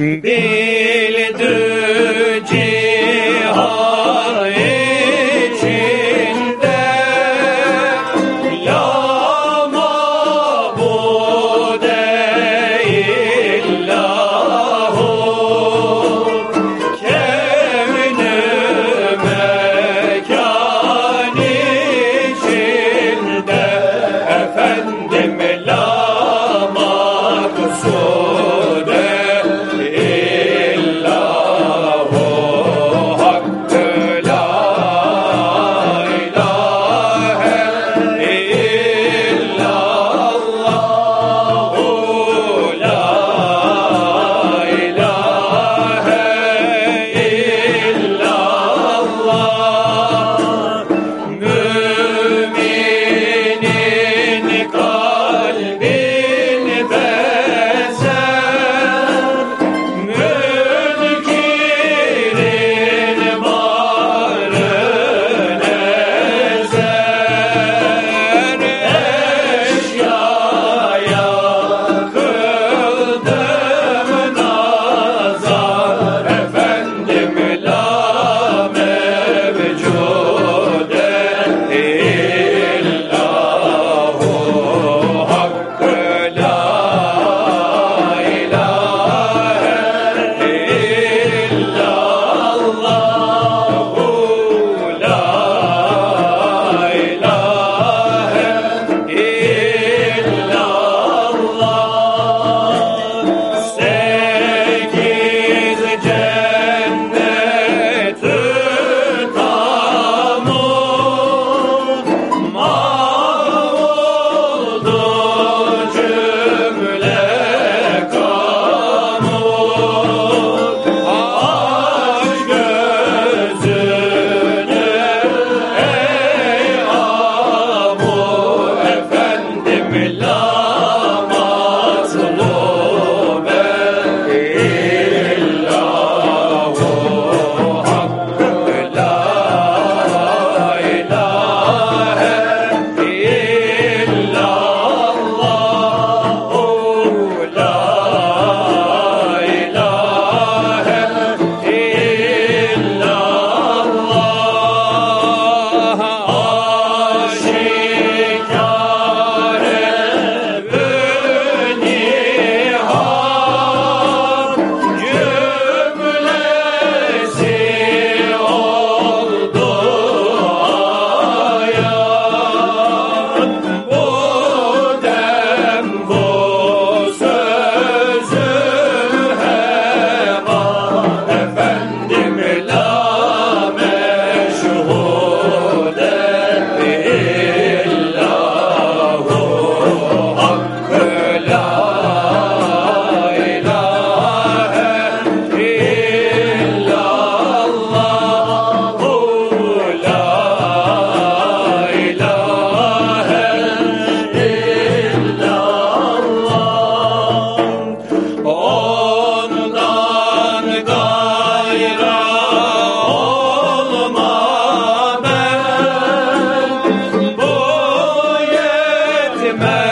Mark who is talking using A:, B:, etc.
A: Bildirci Amen.